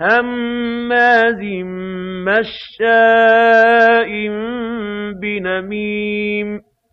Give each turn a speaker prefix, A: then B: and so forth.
A: هَمَّازٍ مَّشَّاءٍ بِنَمِيمٍ